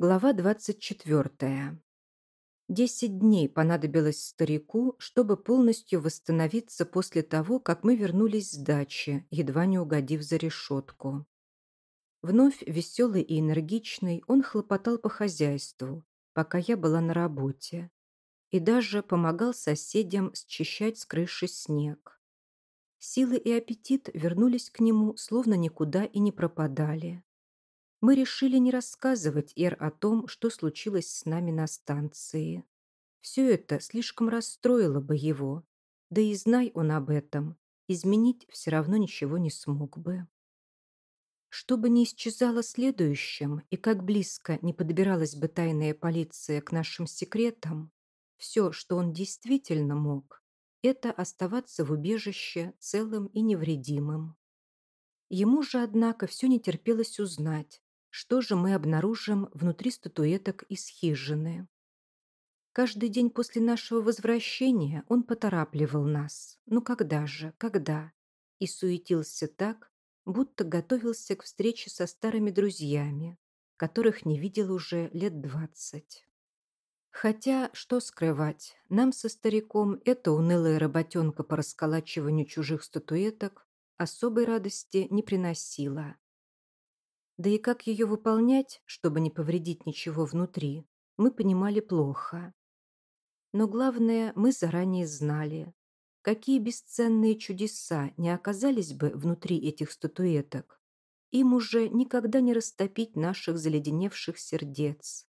Глава 24. Десять дней понадобилось старику, чтобы полностью восстановиться после того, как мы вернулись с дачи, едва не угодив за решетку. Вновь веселый и энергичный, он хлопотал по хозяйству, пока я была на работе, и даже помогал соседям счищать с крыши снег. Силы и аппетит вернулись к нему, словно никуда и не пропадали мы решили не рассказывать Эр о том, что случилось с нами на станции. Все это слишком расстроило бы его. Да и знай он об этом, изменить все равно ничего не смог бы. Чтобы не исчезало следующим и как близко не подбиралась бы тайная полиция к нашим секретам, все, что он действительно мог, это оставаться в убежище целым и невредимым. Ему же, однако, все не терпелось узнать, что же мы обнаружим внутри статуэток из хижины? Каждый день после нашего возвращения он поторапливал нас. Ну когда же, когда? И суетился так, будто готовился к встрече со старыми друзьями, которых не видел уже лет двадцать. Хотя, что скрывать, нам со стариком эта унылая работенка по расколачиванию чужих статуэток особой радости не приносила. Да и как ее выполнять, чтобы не повредить ничего внутри, мы понимали плохо. Но главное, мы заранее знали, какие бесценные чудеса не оказались бы внутри этих статуэток. Им уже никогда не растопить наших заледеневших сердец.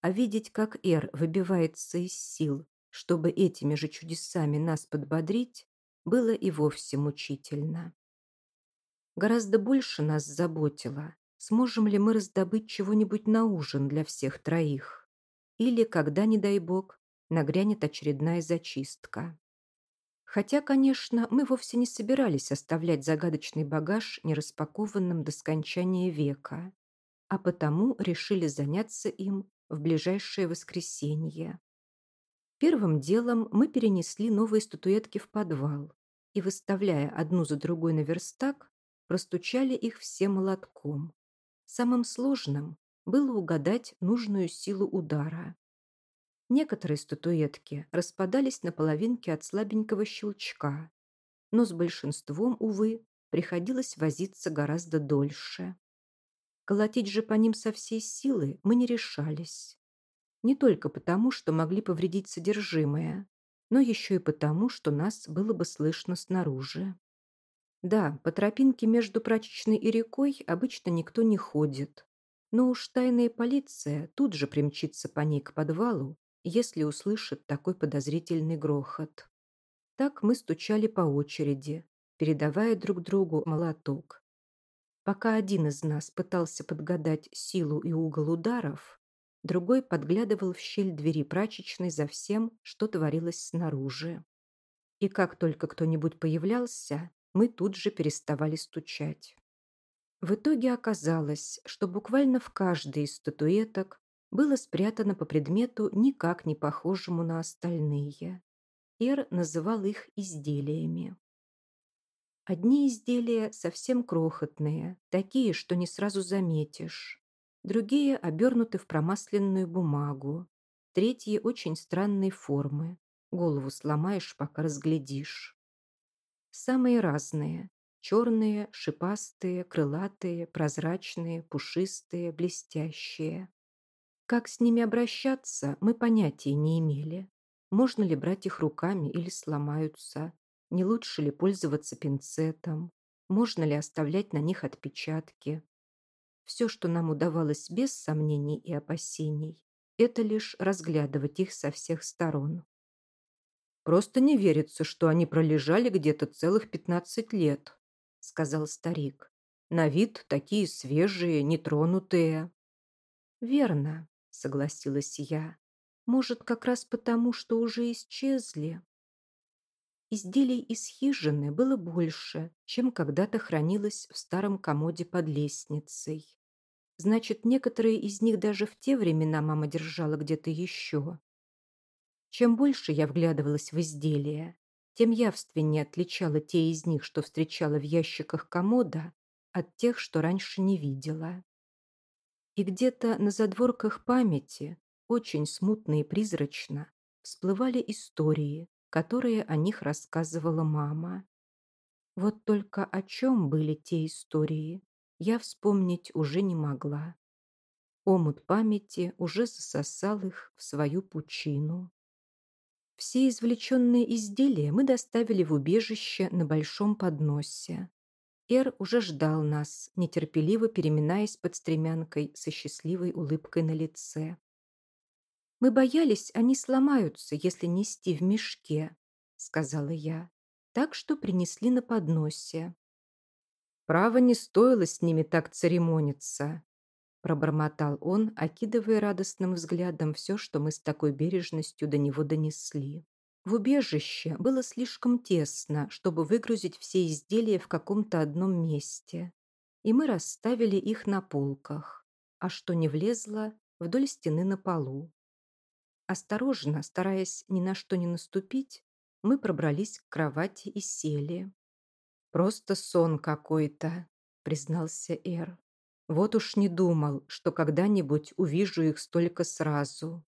А видеть, как Эр выбивается из сил, чтобы этими же чудесами нас подбодрить, было и вовсе мучительно. Гораздо больше нас заботило, сможем ли мы раздобыть чего-нибудь на ужин для всех троих. Или, когда, не дай бог, нагрянет очередная зачистка. Хотя, конечно, мы вовсе не собирались оставлять загадочный багаж нераспакованным до скончания века, а потому решили заняться им в ближайшее воскресенье. Первым делом мы перенесли новые статуэтки в подвал и, выставляя одну за другой на верстак, простучали их все молотком. Самым сложным было угадать нужную силу удара. Некоторые статуэтки распадались на половинки от слабенького щелчка, но с большинством, увы, приходилось возиться гораздо дольше. Колотить же по ним со всей силы мы не решались. Не только потому, что могли повредить содержимое, но еще и потому, что нас было бы слышно снаружи. Да, по тропинке между прачечной и рекой обычно никто не ходит. Но уж тайная полиция тут же примчится по ней к подвалу, если услышит такой подозрительный грохот. Так мы стучали по очереди, передавая друг другу молоток. Пока один из нас пытался подгадать силу и угол ударов, другой подглядывал в щель двери прачечной за всем, что творилось снаружи. И как только кто-нибудь появлялся, мы тут же переставали стучать. В итоге оказалось, что буквально в каждой из статуэток было спрятано по предмету никак не похожему на остальные. Эр называл их изделиями. Одни изделия совсем крохотные, такие, что не сразу заметишь. Другие обернуты в промасленную бумагу. Третьи очень странной формы. Голову сломаешь, пока разглядишь. Самые разные. Черные, шипастые, крылатые, прозрачные, пушистые, блестящие. Как с ними обращаться, мы понятия не имели. Можно ли брать их руками или сломаются? Не лучше ли пользоваться пинцетом? Можно ли оставлять на них отпечатки? Все, что нам удавалось без сомнений и опасений, это лишь разглядывать их со всех сторон. Просто не верится, что они пролежали где-то целых пятнадцать лет», — сказал старик. «На вид такие свежие, нетронутые». «Верно», — согласилась я. «Может, как раз потому, что уже исчезли». Изделий из хижины было больше, чем когда-то хранилось в старом комоде под лестницей. Значит, некоторые из них даже в те времена мама держала где-то еще. Чем больше я вглядывалась в изделия, тем явственнее отличала те из них, что встречала в ящиках комода, от тех, что раньше не видела. И где-то на задворках памяти, очень смутно и призрачно, всплывали истории, которые о них рассказывала мама. Вот только о чем были те истории, я вспомнить уже не могла. Омут памяти уже засосал их в свою пучину. Все извлеченные изделия мы доставили в убежище на большом подносе. Эр уже ждал нас, нетерпеливо переминаясь под стремянкой со счастливой улыбкой на лице. «Мы боялись, они сломаются, если нести в мешке», — сказала я. «Так что принесли на подносе». «Право не стоило с ними так церемониться», — пробормотал он, окидывая радостным взглядом все, что мы с такой бережностью до него донесли. В убежище было слишком тесно, чтобы выгрузить все изделия в каком-то одном месте, и мы расставили их на полках, а что не влезло, вдоль стены на полу. Осторожно, стараясь ни на что не наступить, мы пробрались к кровати и сели. «Просто сон какой-то», — признался Эр. «Вот уж не думал, что когда-нибудь увижу их столько сразу.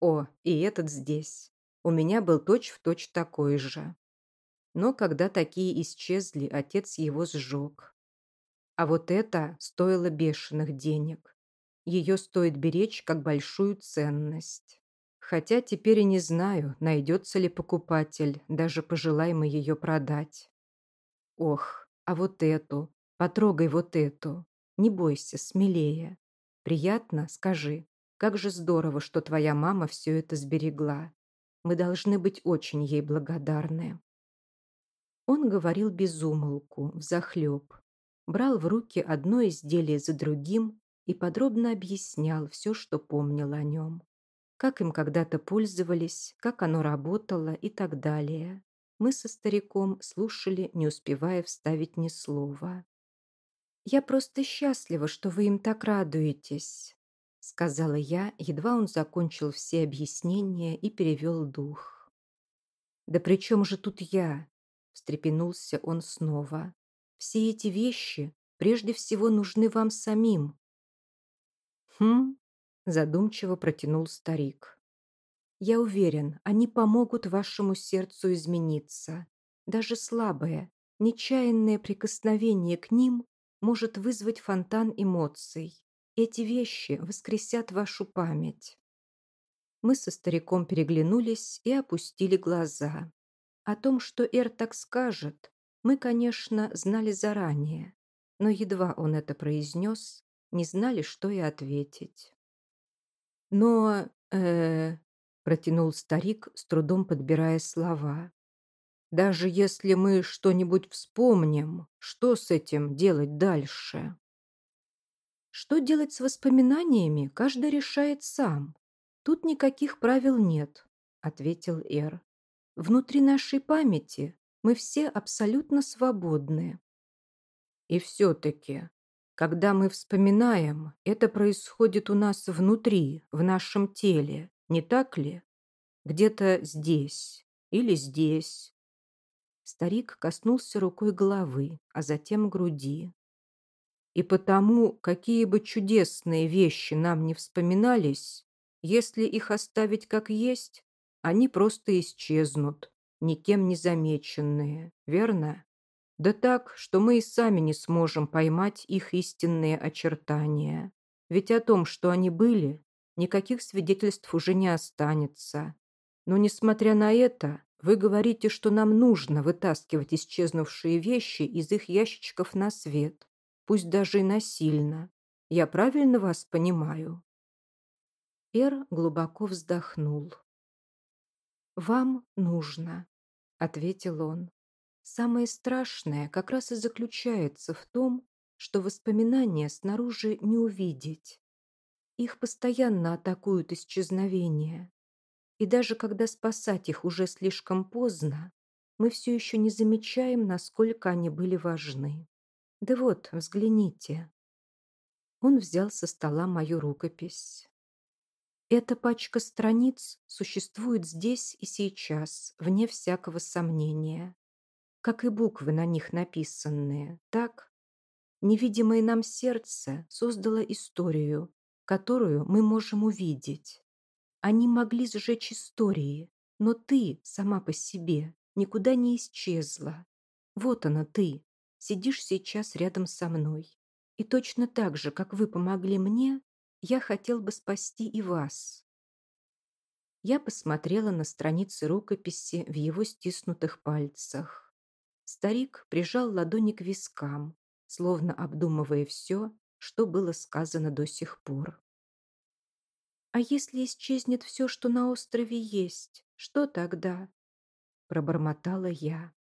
О, и этот здесь. У меня был точь-в-точь точь такой же. Но когда такие исчезли, отец его сжег. А вот это стоило бешеных денег. Ее стоит беречь как большую ценность. Хотя теперь и не знаю, найдется ли покупатель, даже пожелаем ее продать. Ох, а вот эту, потрогай вот эту. Не бойся, смелее. Приятно, скажи. Как же здорово, что твоя мама все это сберегла. Мы должны быть очень ей благодарны. Он говорил без умолку, взахлеб. Брал в руки одно изделие за другим и подробно объяснял все, что помнил о нем как им когда-то пользовались, как оно работало и так далее. Мы со стариком слушали, не успевая вставить ни слова. «Я просто счастлива, что вы им так радуетесь», сказала я, едва он закончил все объяснения и перевел дух. «Да при чем же тут я?» встрепенулся он снова. «Все эти вещи прежде всего нужны вам самим». «Хм?» задумчиво протянул старик. Я уверен, они помогут вашему сердцу измениться. Даже слабое, нечаянное прикосновение к ним может вызвать фонтан эмоций. Эти вещи воскресят вашу память. Мы со стариком переглянулись и опустили глаза. О том, что Эр так скажет, мы, конечно, знали заранее, но едва он это произнес, не знали, что и ответить. Но, э, протянул старик, с трудом подбирая слова. Даже если мы что-нибудь вспомним, что с этим делать дальше? Что делать с воспоминаниями, каждый решает сам. Тут никаких правил нет, ответил Эр. Внутри нашей памяти мы все абсолютно свободны. И все-таки когда мы вспоминаем, это происходит у нас внутри, в нашем теле, не так ли? Где-то здесь или здесь. Старик коснулся рукой головы, а затем груди. И потому, какие бы чудесные вещи нам не вспоминались, если их оставить как есть, они просто исчезнут, никем не замеченные, верно? Да так, что мы и сами не сможем поймать их истинные очертания. Ведь о том, что они были, никаких свидетельств уже не останется. Но, несмотря на это, вы говорите, что нам нужно вытаскивать исчезнувшие вещи из их ящичков на свет, пусть даже и насильно. Я правильно вас понимаю?» Эр глубоко вздохнул. «Вам нужно», — ответил он. Самое страшное как раз и заключается в том, что воспоминания снаружи не увидеть. Их постоянно атакуют исчезновения. И даже когда спасать их уже слишком поздно, мы все еще не замечаем, насколько они были важны. Да вот, взгляните. Он взял со стола мою рукопись. Эта пачка страниц существует здесь и сейчас, вне всякого сомнения как и буквы на них написанные, так? Невидимое нам сердце создало историю, которую мы можем увидеть. Они могли сжечь истории, но ты сама по себе никуда не исчезла. Вот она ты, сидишь сейчас рядом со мной. И точно так же, как вы помогли мне, я хотел бы спасти и вас. Я посмотрела на страницы рукописи в его стиснутых пальцах. Старик прижал ладони к вискам, словно обдумывая все, что было сказано до сих пор. «А если исчезнет все, что на острове есть, что тогда?» Пробормотала я.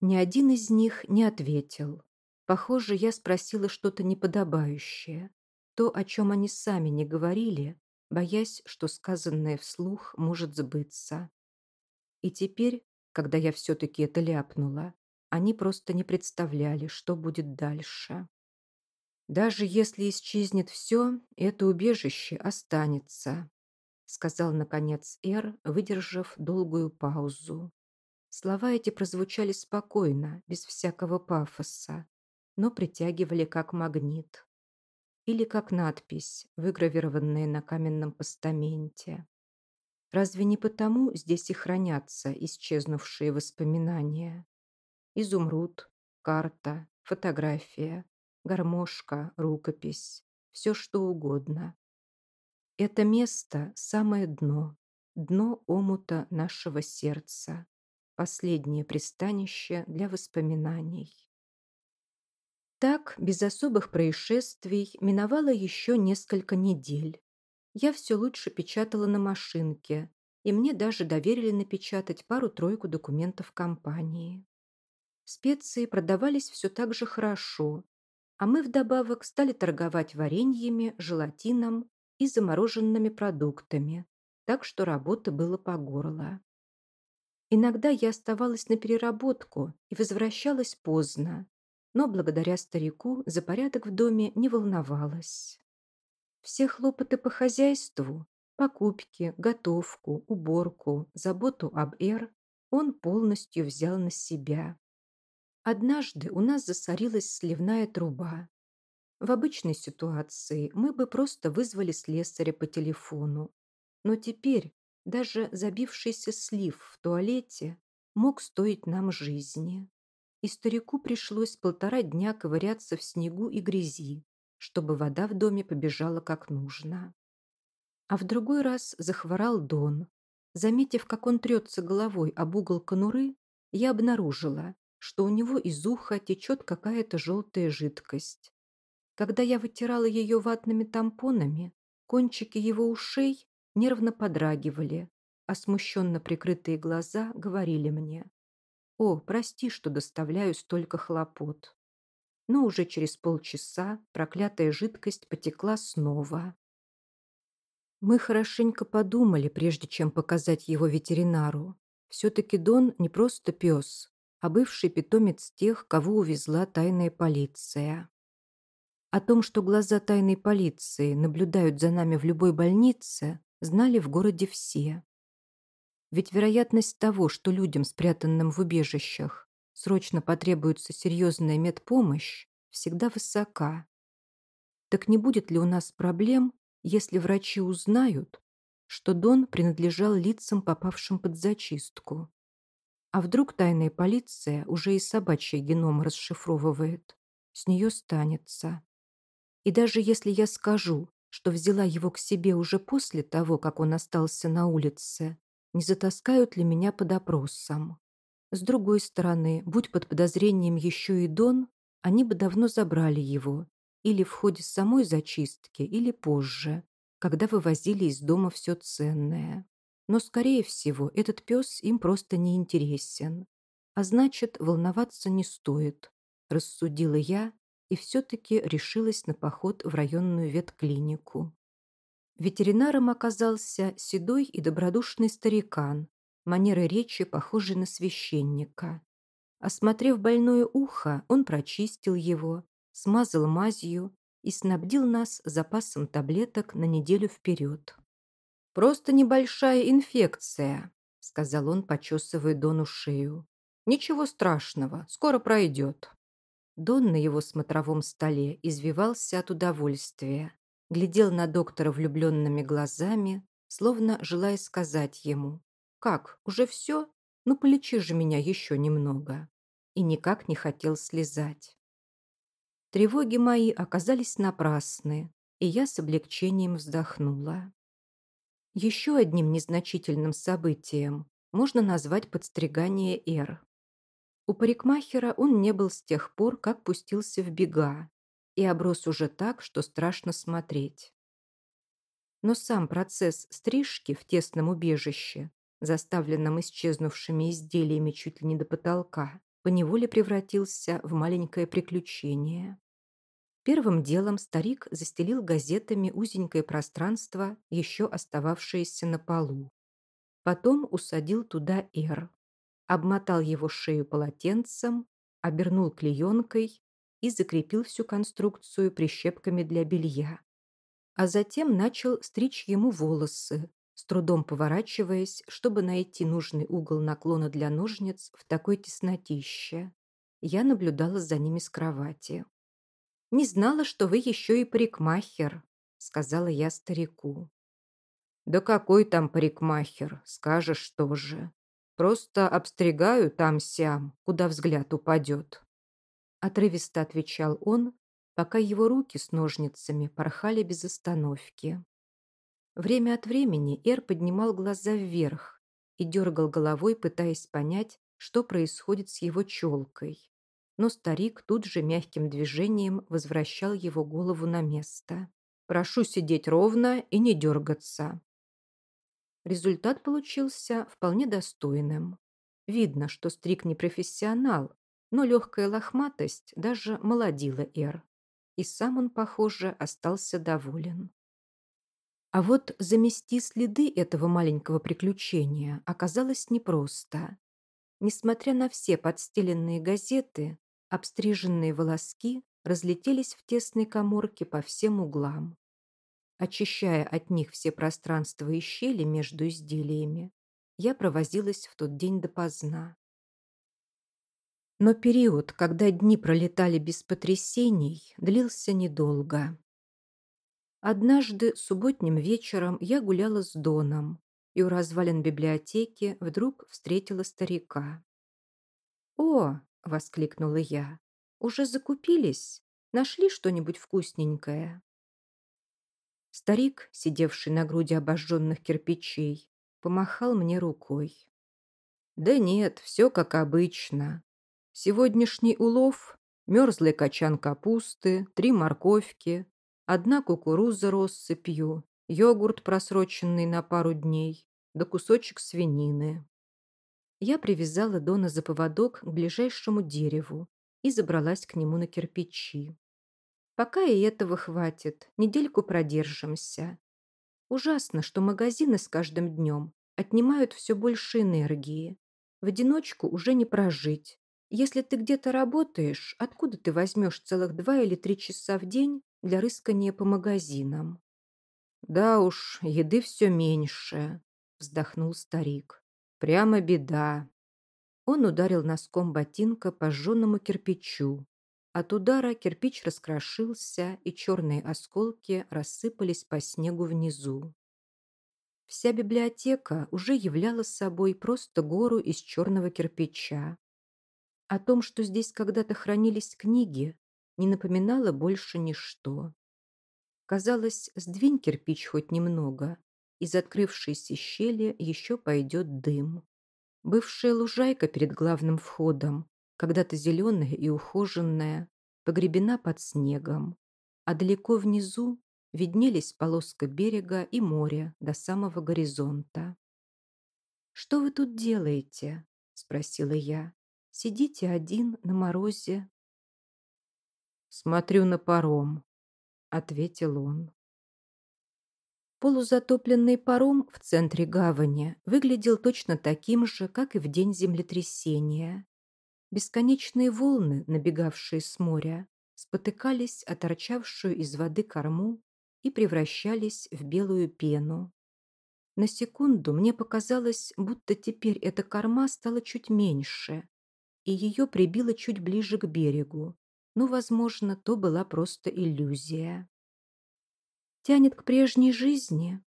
Ни один из них не ответил. Похоже, я спросила что-то неподобающее. То, о чем они сами не говорили, боясь, что сказанное вслух может сбыться. И теперь, когда я все-таки это ляпнула, они просто не представляли, что будет дальше. «Даже если исчезнет все, это убежище останется», сказал, наконец, Эр, выдержав долгую паузу. Слова эти прозвучали спокойно, без всякого пафоса, но притягивали как магнит. Или как надпись, выгравированная на каменном постаменте. Разве не потому здесь и хранятся исчезнувшие воспоминания? Изумруд, карта, фотография, гармошка, рукопись, все что угодно. Это место – самое дно, дно омута нашего сердца, последнее пристанище для воспоминаний. Так, без особых происшествий, миновало еще несколько недель. Я все лучше печатала на машинке, и мне даже доверили напечатать пару-тройку документов компании. Специи продавались все так же хорошо, а мы вдобавок стали торговать вареньями, желатином и замороженными продуктами, так что работы было по горло. Иногда я оставалась на переработку и возвращалась поздно, но благодаря старику за порядок в доме не волновалась. Все хлопоты по хозяйству, покупки, готовку, уборку, заботу об Эр он полностью взял на себя. Однажды у нас засорилась сливная труба. В обычной ситуации мы бы просто вызвали слесаря по телефону. Но теперь даже забившийся слив в туалете мог стоить нам жизни и старику пришлось полтора дня ковыряться в снегу и грязи, чтобы вода в доме побежала как нужно. А в другой раз захворал Дон. Заметив, как он трется головой об угол конуры, я обнаружила, что у него из уха течет какая-то желтая жидкость. Когда я вытирала ее ватными тампонами, кончики его ушей нервно подрагивали, а смущенно прикрытые глаза говорили мне «О, прости, что доставляю столько хлопот». Но уже через полчаса проклятая жидкость потекла снова. Мы хорошенько подумали, прежде чем показать его ветеринару. Все-таки Дон не просто пес, а бывший питомец тех, кого увезла тайная полиция. О том, что глаза тайной полиции наблюдают за нами в любой больнице, знали в городе все. Ведь вероятность того, что людям, спрятанным в убежищах, срочно потребуется серьезная медпомощь, всегда высока. Так не будет ли у нас проблем, если врачи узнают, что Дон принадлежал лицам, попавшим под зачистку? А вдруг тайная полиция уже и собачий геном расшифровывает? С нее станется. И даже если я скажу, что взяла его к себе уже после того, как он остался на улице, не затаскают ли меня под опросом. С другой стороны, будь под подозрением еще и Дон, они бы давно забрали его, или в ходе самой зачистки, или позже, когда вывозили из дома все ценное. Но, скорее всего, этот пес им просто не интересен. А значит, волноваться не стоит, рассудила я и все-таки решилась на поход в районную ветклинику. Ветеринаром оказался седой и добродушный старикан, манеры речи похожий на священника. Осмотрев больное ухо, он прочистил его, смазал мазью и снабдил нас запасом таблеток на неделю вперед. «Просто небольшая инфекция», — сказал он, почесывая Дону шею. «Ничего страшного, скоро пройдет». Дон на его смотровом столе извивался от удовольствия глядел на доктора влюбленными глазами, словно желая сказать ему «Как, уже все? Ну, полечи же меня еще немного». И никак не хотел слезать. Тревоги мои оказались напрасны, и я с облегчением вздохнула. Еще одним незначительным событием можно назвать подстригание Эр. У парикмахера он не был с тех пор, как пустился в бега, и оброс уже так, что страшно смотреть. Но сам процесс стрижки в тесном убежище, заставленном исчезнувшими изделиями чуть ли не до потолка, поневоле превратился в маленькое приключение. Первым делом старик застелил газетами узенькое пространство, еще остававшееся на полу. Потом усадил туда Эр, обмотал его шею полотенцем, обернул клеенкой и закрепил всю конструкцию прищепками для белья. А затем начал стричь ему волосы, с трудом поворачиваясь, чтобы найти нужный угол наклона для ножниц в такой теснотище. Я наблюдала за ними с кровати. «Не знала, что вы еще и парикмахер», — сказала я старику. «Да какой там парикмахер, скажешь тоже. Просто обстригаю там-сям, куда взгляд упадет». Отрывисто отвечал он, пока его руки с ножницами порхали без остановки. Время от времени Эр поднимал глаза вверх и дергал головой, пытаясь понять, что происходит с его челкой но старик тут же мягким движением возвращал его голову на место. «Прошу сидеть ровно и не дергаться». Результат получился вполне достойным. Видно, что Стрик не профессионал, но легкая лохматость даже молодила Эр. И сам он, похоже, остался доволен. А вот замести следы этого маленького приключения оказалось непросто. Несмотря на все подстеленные газеты, Обстриженные волоски разлетелись в тесной коморке по всем углам. Очищая от них все пространства и щели между изделиями, я провозилась в тот день допоздна. Но период, когда дни пролетали без потрясений, длился недолго. Однажды субботним вечером я гуляла с Доном и у развалин библиотеки вдруг встретила старика. «О, — воскликнула я. «Уже закупились? Нашли что-нибудь вкусненькое?» Старик, сидевший на груди обожженных кирпичей, помахал мне рукой. «Да нет, все как обычно. Сегодняшний улов — мерзлый качан капусты, три морковки, одна кукуруза россыпью, йогурт, просроченный на пару дней, да кусочек свинины. Я привязала Дона за поводок к ближайшему дереву и забралась к нему на кирпичи. Пока и этого хватит, недельку продержимся. Ужасно, что магазины с каждым днем отнимают все больше энергии. В одиночку уже не прожить. Если ты где-то работаешь, откуда ты возьмешь целых два или три часа в день для рыскания по магазинам? «Да уж, еды все меньше», — вздохнул старик. Прямо беда. Он ударил носком ботинка по жженному кирпичу. От удара кирпич раскрошился, и черные осколки рассыпались по снегу внизу. Вся библиотека уже являла собой просто гору из черного кирпича. О том, что здесь когда-то хранились книги, не напоминало больше ничто. Казалось, сдвинь кирпич хоть немного, из открывшейся щели еще пойдет дым. Бывшая лужайка перед главным входом, когда-то зеленая и ухоженная, погребена под снегом, а далеко внизу виднелись полоска берега и море до самого горизонта. «Что вы тут делаете?» — спросила я. «Сидите один на морозе?» «Смотрю на паром», — ответил он. Полузатопленный паром в центре гавани выглядел точно таким же, как и в день землетрясения. Бесконечные волны, набегавшие с моря, спотыкались о торчавшую из воды корму и превращались в белую пену. На секунду мне показалось, будто теперь эта корма стала чуть меньше, и ее прибило чуть ближе к берегу, но, возможно, то была просто иллюзия. Тянет к прежней жизни.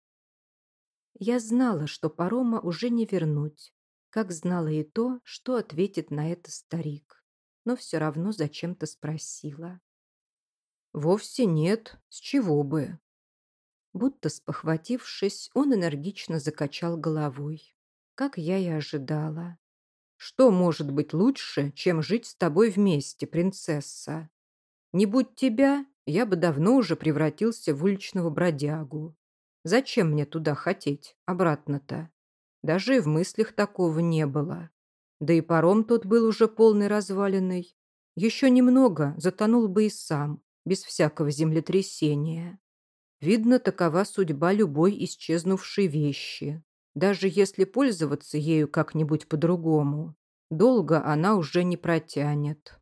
Я знала, что парома уже не вернуть, как знала и то, что ответит на это старик, но все равно зачем-то спросила. «Вовсе нет, с чего бы?» Будто спохватившись, он энергично закачал головой, как я и ожидала. «Что может быть лучше, чем жить с тобой вместе, принцесса? Не будь тебя, я бы давно уже превратился в уличного бродягу. Зачем мне туда хотеть, обратно-то? Даже и в мыслях такого не было. Да и паром тот был уже полный разваленный. Еще немного затонул бы и сам, без всякого землетрясения. Видно, такова судьба любой исчезнувшей вещи. Даже если пользоваться ею как-нибудь по-другому, долго она уже не протянет.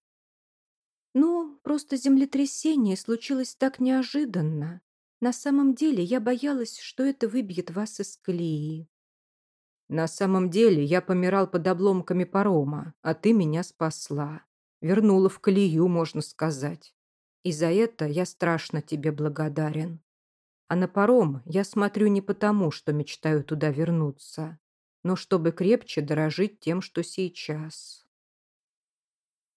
Ну, просто землетрясение случилось так неожиданно. На самом деле я боялась, что это выбьет вас из колеи. На самом деле я помирал под обломками парома, а ты меня спасла. Вернула в колею, можно сказать. И за это я страшно тебе благодарен. А на паром я смотрю не потому, что мечтаю туда вернуться, но чтобы крепче дорожить тем, что сейчас.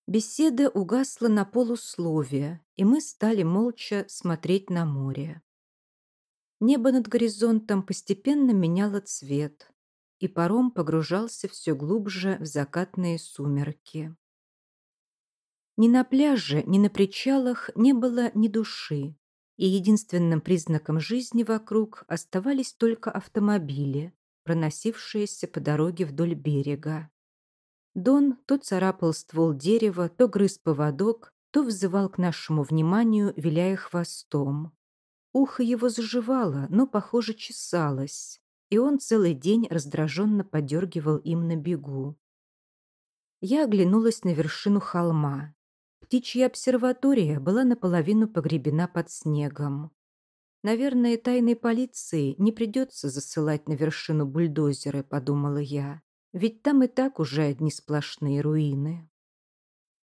Беседа угасла на полусловие, и мы стали молча смотреть на море. Небо над горизонтом постепенно меняло цвет, и паром погружался все глубже в закатные сумерки. Ни на пляже, ни на причалах не было ни души, и единственным признаком жизни вокруг оставались только автомобили, проносившиеся по дороге вдоль берега. Дон то царапал ствол дерева, то грыз поводок, то взывал к нашему вниманию, виляя хвостом. Ухо его заживало, но, похоже, чесалось, и он целый день раздраженно подергивал им на бегу. Я оглянулась на вершину холма. Птичья обсерватория была наполовину погребена под снегом. Наверное, тайной полиции не придется засылать на вершину бульдозеры, подумала я, ведь там и так уже одни сплошные руины.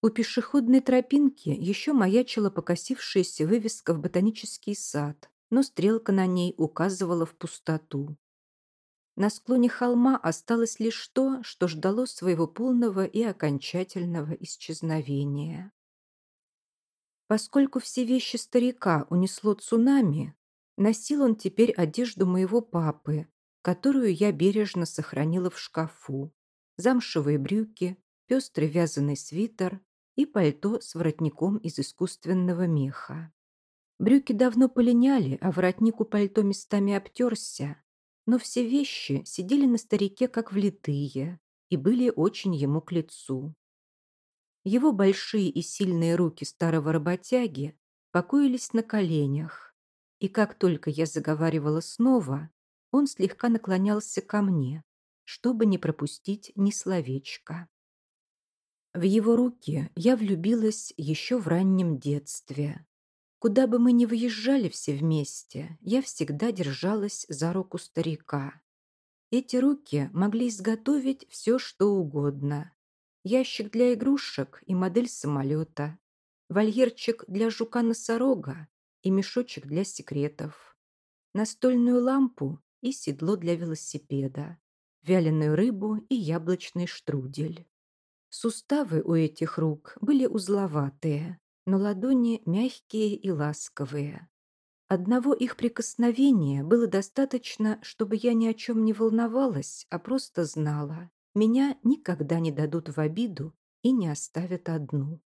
У пешеходной тропинки еще маячила покосившаяся вывеска в ботанический сад, но стрелка на ней указывала в пустоту. На склоне холма осталось лишь то, что ждало своего полного и окончательного исчезновения. Поскольку все вещи старика унесло цунами, носил он теперь одежду моего папы, которую я бережно сохранила в шкафу, замшевые брюки, пестрый вязаный свитер и пальто с воротником из искусственного меха. Брюки давно полиняли, а воротник у пальто местами обтерся, но все вещи сидели на старике как влитые и были очень ему к лицу. Его большие и сильные руки старого работяги покоились на коленях, и как только я заговаривала снова, он слегка наклонялся ко мне, чтобы не пропустить ни словечка. В его руки я влюбилась еще в раннем детстве. Куда бы мы ни выезжали все вместе, я всегда держалась за руку старика. Эти руки могли изготовить все, что угодно. Ящик для игрушек и модель самолета, вольерчик для жука-носорога и мешочек для секретов, настольную лампу и седло для велосипеда, вяленую рыбу и яблочный штрудель. Суставы у этих рук были узловатые, но ладони мягкие и ласковые. Одного их прикосновения было достаточно, чтобы я ни о чем не волновалась, а просто знала. Меня никогда не дадут в обиду и не оставят одну.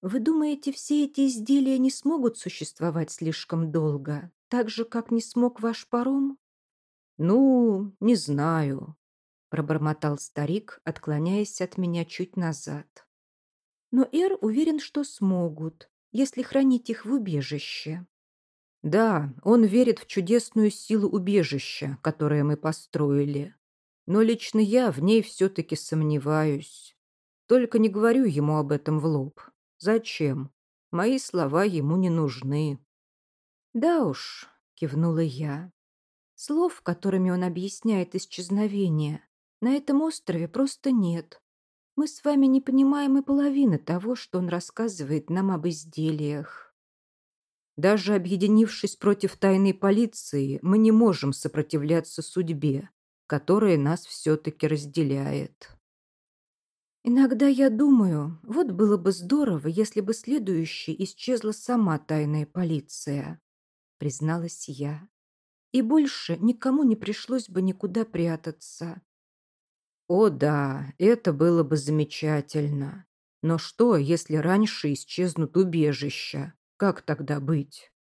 Вы думаете, все эти изделия не смогут существовать слишком долго, так же, как не смог ваш паром? Ну, не знаю, пробормотал старик, отклоняясь от меня чуть назад. Но Эр уверен, что смогут, если хранить их в убежище. Да, он верит в чудесную силу убежища, которое мы построили. Но лично я в ней все-таки сомневаюсь. Только не говорю ему об этом в лоб. Зачем? Мои слова ему не нужны. Да уж, кивнула я. Слов, которыми он объясняет исчезновение, на этом острове просто нет. Мы с вами не понимаем и половины того, что он рассказывает нам об изделиях. Даже объединившись против тайной полиции, мы не можем сопротивляться судьбе, которая нас все-таки разделяет. Иногда я думаю, вот было бы здорово, если бы следующей исчезла сама тайная полиция, призналась я. И больше никому не пришлось бы никуда прятаться. О да, это было бы замечательно. Но что, если раньше исчезнут убежища? Как тогда быть?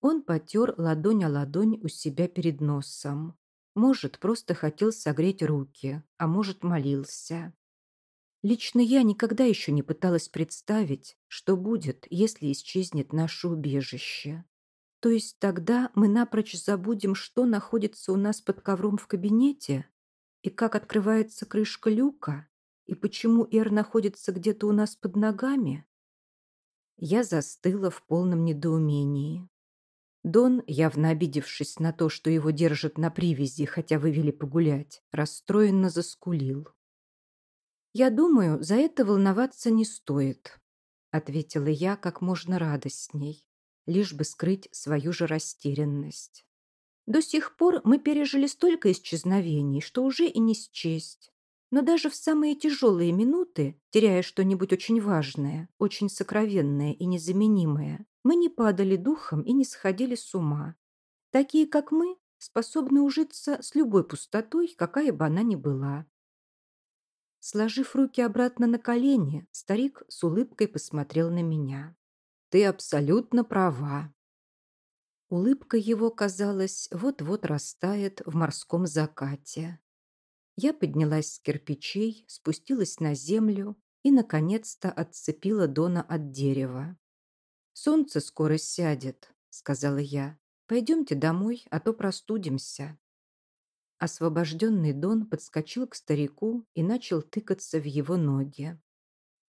Он потер ладонь о ладонь у себя перед носом. Может, просто хотел согреть руки, а может, молился. Лично я никогда еще не пыталась представить, что будет, если исчезнет наше убежище. То есть тогда мы напрочь забудем, что находится у нас под ковром в кабинете, и как открывается крышка люка, и почему Эр находится где-то у нас под ногами? Я застыла в полном недоумении. Дон, явно обидевшись на то, что его держат на привязи, хотя вывели погулять, расстроенно заскулил. «Я думаю, за это волноваться не стоит», — ответила я как можно радостней, лишь бы скрыть свою же растерянность. «До сих пор мы пережили столько исчезновений, что уже и не счесть. Но даже в самые тяжелые минуты, теряя что-нибудь очень важное, очень сокровенное и незаменимое, мы не падали духом и не сходили с ума. Такие, как мы, способны ужиться с любой пустотой, какая бы она ни была. Сложив руки обратно на колени, старик с улыбкой посмотрел на меня. «Ты абсолютно права». Улыбка его, казалось, вот-вот растает в морском закате. Я поднялась с кирпичей, спустилась на землю и, наконец-то, отцепила Дона от дерева. «Солнце скоро сядет», — сказала я. «Пойдемте домой, а то простудимся». Освобожденный Дон подскочил к старику и начал тыкаться в его ноги.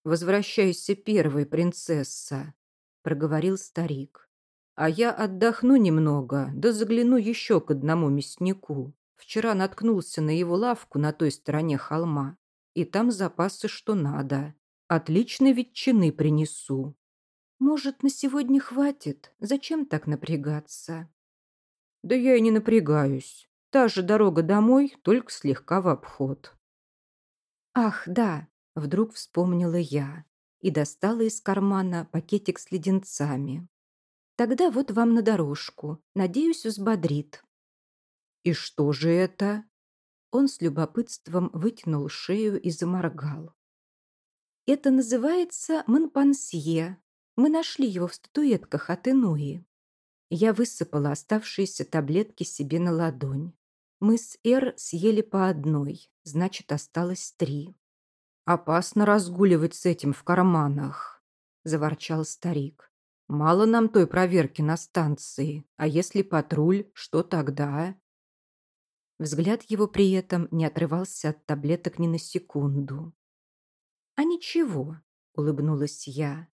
«Возвращайся первой, принцесса», — проговорил старик. «А я отдохну немного, да загляну еще к одному мяснику. Вчера наткнулся на его лавку на той стороне холма, и там запасы что надо. Отличной ветчины принесу». «Может, на сегодня хватит? Зачем так напрягаться?» «Да я и не напрягаюсь. Та же дорога домой, только слегка в обход. «Ах, да!» – вдруг вспомнила я и достала из кармана пакетик с леденцами. «Тогда вот вам на дорожку. Надеюсь, взбодрит». «И что же это?» Он с любопытством вытянул шею и заморгал. «Это называется манпансье. Мы нашли его в статуэтках от Инуи». Я высыпала оставшиеся таблетки себе на ладонь. Мы с Эр съели по одной, значит, осталось три. «Опасно разгуливать с этим в карманах», – заворчал старик. «Мало нам той проверки на станции, а если патруль, что тогда?» Взгляд его при этом не отрывался от таблеток ни на секунду. «А ничего», – улыбнулась я.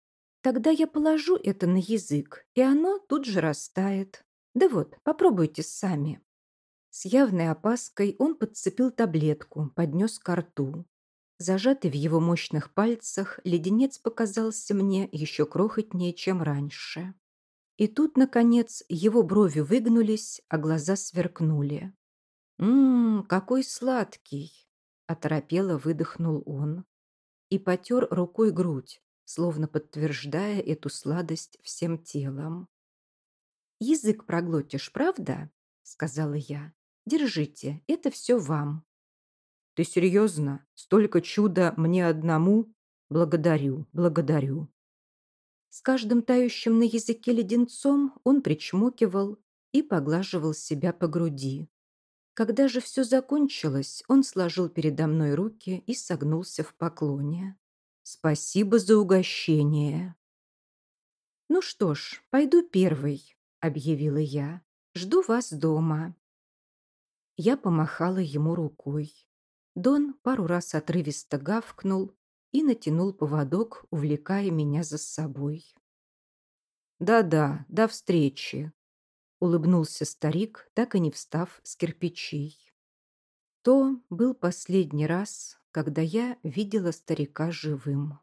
«Тогда я положу это на язык, и оно тут же растает. Да вот, попробуйте сами». С явной опаской он подцепил таблетку, поднес ко рту. Зажатый в его мощных пальцах, леденец показался мне еще крохотнее, чем раньше. И тут, наконец, его брови выгнулись, а глаза сверкнули. «Ммм, какой сладкий!» – оторопело выдохнул он. И потер рукой грудь, словно подтверждая эту сладость всем телом. «Язык проглотишь, правда?» – сказала я. Держите, это все вам». «Ты серьезно? Столько чуда мне одному? Благодарю, благодарю». С каждым тающим на языке леденцом он причмокивал и поглаживал себя по груди. Когда же все закончилось, он сложил передо мной руки и согнулся в поклоне. «Спасибо за угощение». «Ну что ж, пойду первый», — объявила я. «Жду вас дома». Я помахала ему рукой. Дон пару раз отрывисто гавкнул и натянул поводок, увлекая меня за собой. «Да-да, до встречи», — улыбнулся старик, так и не встав с кирпичей. То был последний раз, когда я видела старика живым.